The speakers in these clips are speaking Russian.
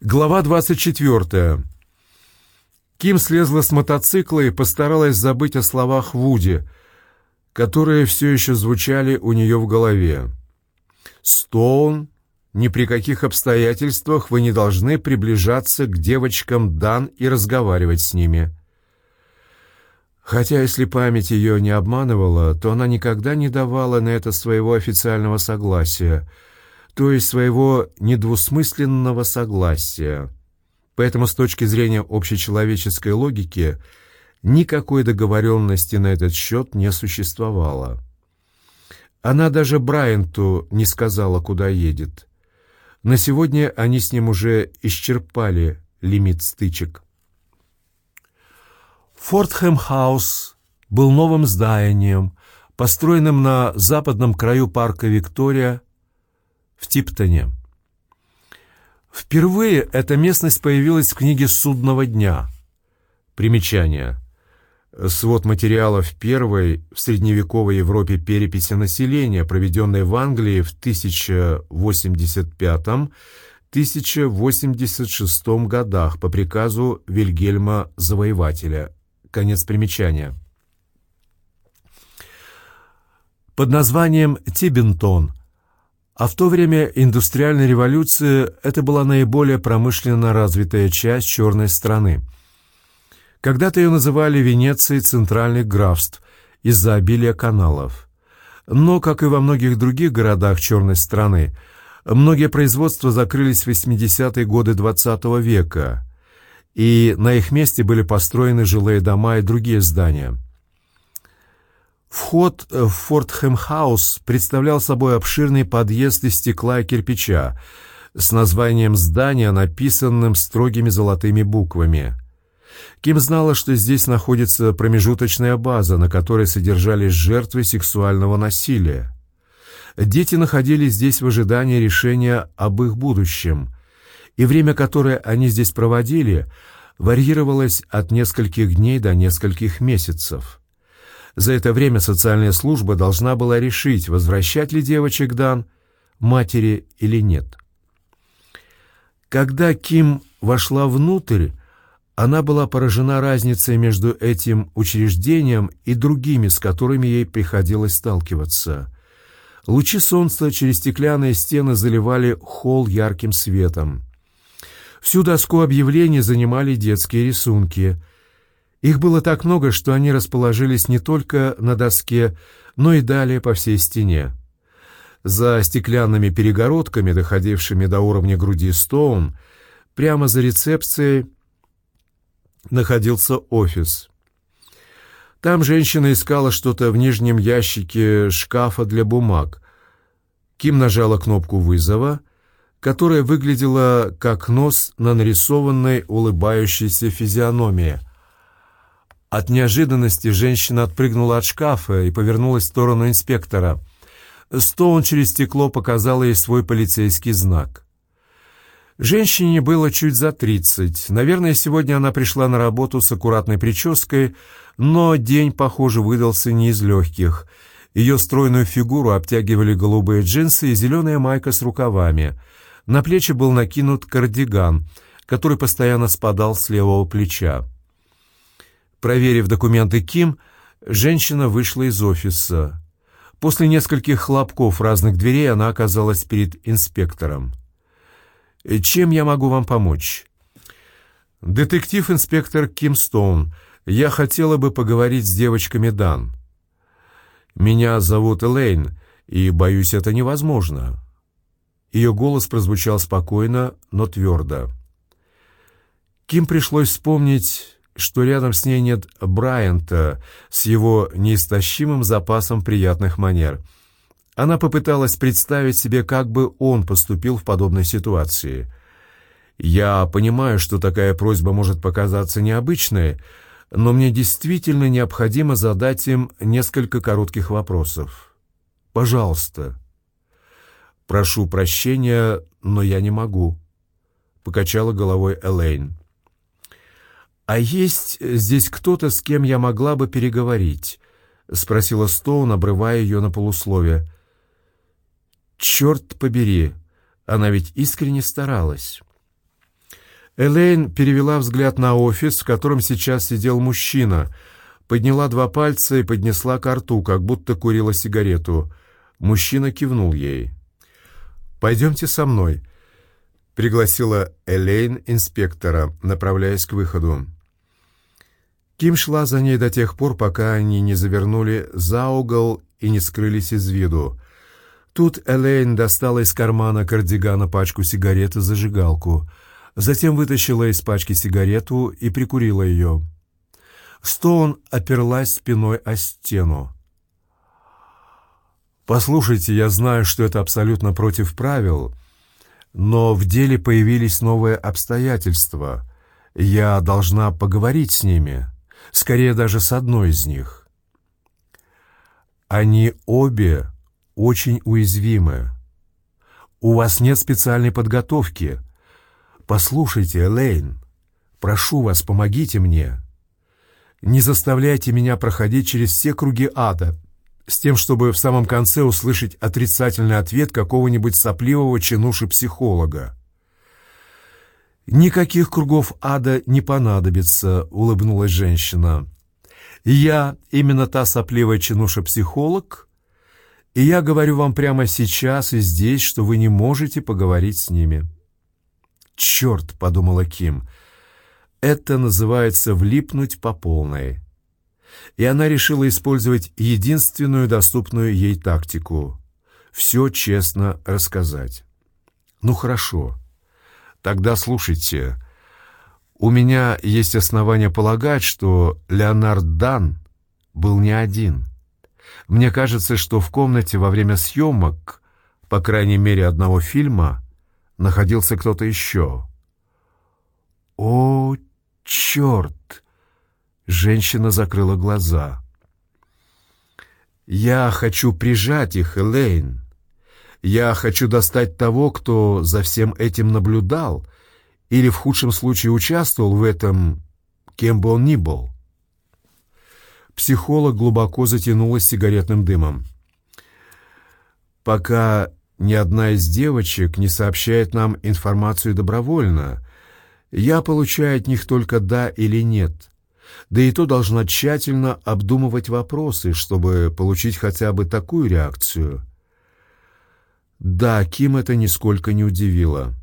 Глава 24. Ким слезла с мотоцикла и постаралась забыть о словах Вуди, которые все еще звучали у нее в голове. «Стоун, ни при каких обстоятельствах вы не должны приближаться к девочкам Дан и разговаривать с ними». Хотя, если память ее не обманывала, то она никогда не давала на это своего официального согласия, то есть своего недвусмысленного согласия. Поэтому с точки зрения общечеловеческой логики никакой договоренности на этот счет не существовало. Она даже Брайанту не сказала, куда едет. На сегодня они с ним уже исчерпали лимит стычек. Фортхэм-хаус был новым зданием, построенным на западном краю парка Виктория в Типтоне. Впервые эта местность появилась в книге «Судного дня». Примечание. Свод материалов первой в средневековой Европе переписи населения, проведенной в Англии в 1085-1086 годах по приказу Вильгельма Завоевателя. Конец примечания. Под названием «Тибентон» А в то время индустриальной революции это была наиболее промышленно развитая часть черной страны. Когда-то ее называли Венецией центральных графств из-за обилия каналов. Но, как и во многих других городах черной страны, многие производства закрылись в 80-е годы XX века, и на их месте были построены жилые дома и другие здания – Вход в Фортхэм-хаус представлял собой обширный подъезд из стекла и кирпича с названием здания, написанным строгими золотыми буквами. Ким знала, что здесь находится промежуточная база, на которой содержались жертвы сексуального насилия. Дети находились здесь в ожидании решения об их будущем, и время, которое они здесь проводили, варьировалось от нескольких дней до нескольких месяцев. За это время социальная служба должна была решить, возвращать ли девочек Дан матери или нет. Когда Ким вошла внутрь, она была поражена разницей между этим учреждением и другими, с которыми ей приходилось сталкиваться. Лучи солнца через стеклянные стены заливали холл ярким светом. Всю доску объявлений занимали детские рисунки — их было так много, что они расположились не только на доске, но и далее по всей стене. За стеклянными перегородками, доходившими до уровня груди Стоун, прямо за рецепцией находился офис. Там женщина искала что-то в нижнем ящике шкафа для бумаг. Ким нажала кнопку вызова, которая выглядела как нос на нарисованной улыбающейся физиономии — от неожиданности женщина отпрыгнула от шкафа и повернулась в сторону инспектора. Стоун через стекло показал ей свой полицейский знак. Женщине было чуть за тридцать. Наверное, сегодня она пришла на работу с аккуратной прической, но день, похоже, выдался не из легких. Ее стройную фигуру обтягивали голубые джинсы и зеленая майка с рукавами. На плечи был накинут кардиган, который постоянно спадал с левого плеча. Проверив документы Ким, женщина вышла из офиса. После нескольких хлопков разных дверей она оказалась перед инспектором. «Чем я могу вам помочь?» «Детектив-инспектор Ким Стоун. Я хотела бы поговорить с девочками Дан. Меня зовут Элейн, и, боюсь, это невозможно». Ее голос прозвучал спокойно, но твердо. Ким пришлось вспомнить что рядом с ней нет Брайанта с его неистощимым запасом приятных манер. Она попыталась представить себе, как бы он поступил в подобной ситуации. «Я понимаю, что такая просьба может показаться необычной, но мне действительно необходимо задать им несколько коротких вопросов. Пожалуйста». «Прошу прощения, но я не могу», — покачала головой Элейн. «А есть здесь кто-то, с кем я могла бы переговорить?» — спросила Стоун, обрывая ее на полусловие. «Черт побери, она ведь искренне старалась». Элейн перевела взгляд на офис, в котором сейчас сидел мужчина, подняла два пальца и поднесла к рту, как будто курила сигарету. Мужчина кивнул ей. «Пойдемте со мной», — пригласила Элейн инспектора, направляясь к выходу. Ким шла за ней до тех пор, пока они не завернули за угол и не скрылись из виду. Тут Элейн достала из кармана кардигана пачку сигарет и зажигалку — Затем вытащила из пачки сигарету и прикурила ее. Стоун оперлась спиной о стену. «Послушайте, я знаю, что это абсолютно против правил, но в деле появились новые обстоятельства. Я должна поговорить с ними, скорее даже с одной из них. Они обе очень уязвимы. У вас нет специальной подготовки — «Послушайте, Элейн, прошу вас, помогите мне. Не заставляйте меня проходить через все круги ада, с тем, чтобы в самом конце услышать отрицательный ответ какого-нибудь сопливого чинуши-психолога. «Никаких кругов ада не понадобится», — улыбнулась женщина. «Я именно та сопливая чинуша-психолог, и я говорю вам прямо сейчас и здесь, что вы не можете поговорить с ними». «Черт!» — подумала Ким. «Это называется влипнуть по полной». И она решила использовать единственную доступную ей тактику — все честно рассказать. «Ну хорошо. Тогда слушайте. У меня есть основания полагать, что Леонард Дан был не один. Мне кажется, что в комнате во время съемок, по крайней мере одного фильма, находился кто-то еще. «О, черт!» Женщина закрыла глаза. «Я хочу прижать их, Элейн. Я хочу достать того, кто за всем этим наблюдал или в худшем случае участвовал в этом, кем бы он ни был». Психолог глубоко затянулась сигаретным дымом. «Пока ни одна из девочек не сообщает нам информацию добровольно. Я получаю от них только «да» или «нет». Да и то должна тщательно обдумывать вопросы, чтобы получить хотя бы такую реакцию. Да, Ким это нисколько не удивило.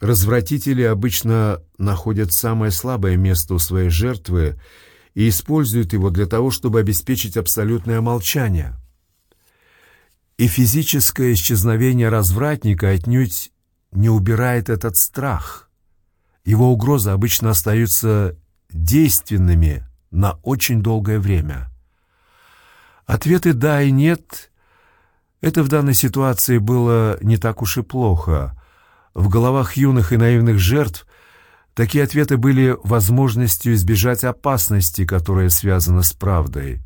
Развратители обычно находят самое слабое место у своей жертвы и используют его для того, чтобы обеспечить абсолютное молчание и физическое исчезновение развратника отнюдь не убирает этот страх. Его угрозы обычно остаются действенными на очень долгое время. Ответы «да» и «нет» — это в данной ситуации было не так уж и плохо. В головах юных и наивных жертв такие ответы были возможностью избежать опасности, которая связана с правдой.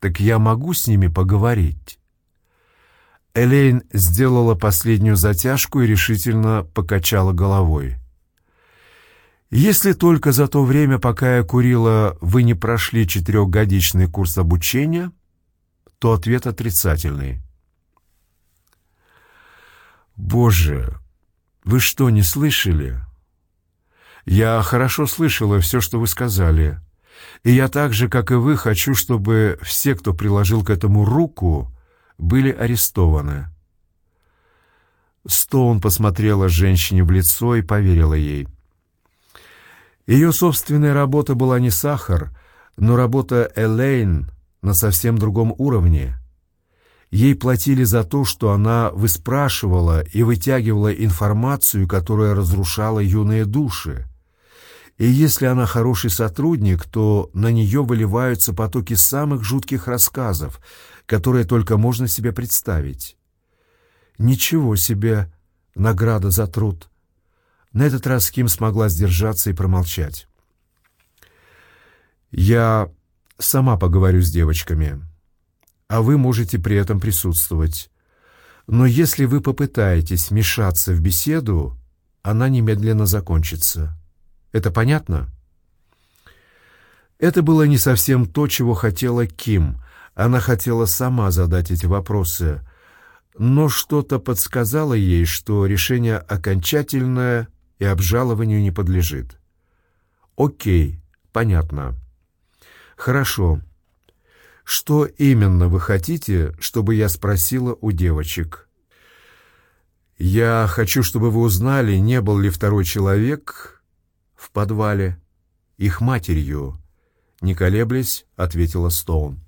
«Так я могу с ними поговорить?» Элейн сделала последнюю затяжку и решительно покачала головой. «Если только за то время, пока я курила, вы не прошли четырехгодичный курс обучения, то ответ отрицательный». «Боже, вы что, не слышали?» «Я хорошо слышала все, что вы сказали, и я так же, как и вы, хочу, чтобы все, кто приложил к этому руку, были арестованы. Стоун посмотрела женщине в лицо и поверила ей. Ее собственная работа была не сахар, но работа Элейн на совсем другом уровне. Ей платили за то, что она выспрашивала и вытягивала информацию, которая разрушала юные души. И если она хороший сотрудник, то на нее выливаются потоки самых жутких рассказов, которые только можно себе представить. Ничего себе награда за труд. На этот раз Ким смогла сдержаться и промолчать. «Я сама поговорю с девочками, а вы можете при этом присутствовать. Но если вы попытаетесь вмешаться в беседу, она немедленно закончится. Это понятно?» Это было не совсем то, чего хотела Ким, она хотела сама задать эти вопросы, но что-то подсказало ей, что решение окончательное и обжалованию не подлежит. Окей, понятно. Хорошо. Что именно вы хотите, чтобы я спросила у девочек? Я хочу, чтобы вы узнали, не был ли второй человек в подвале их матерью. Не колеблясь, ответила Стоун.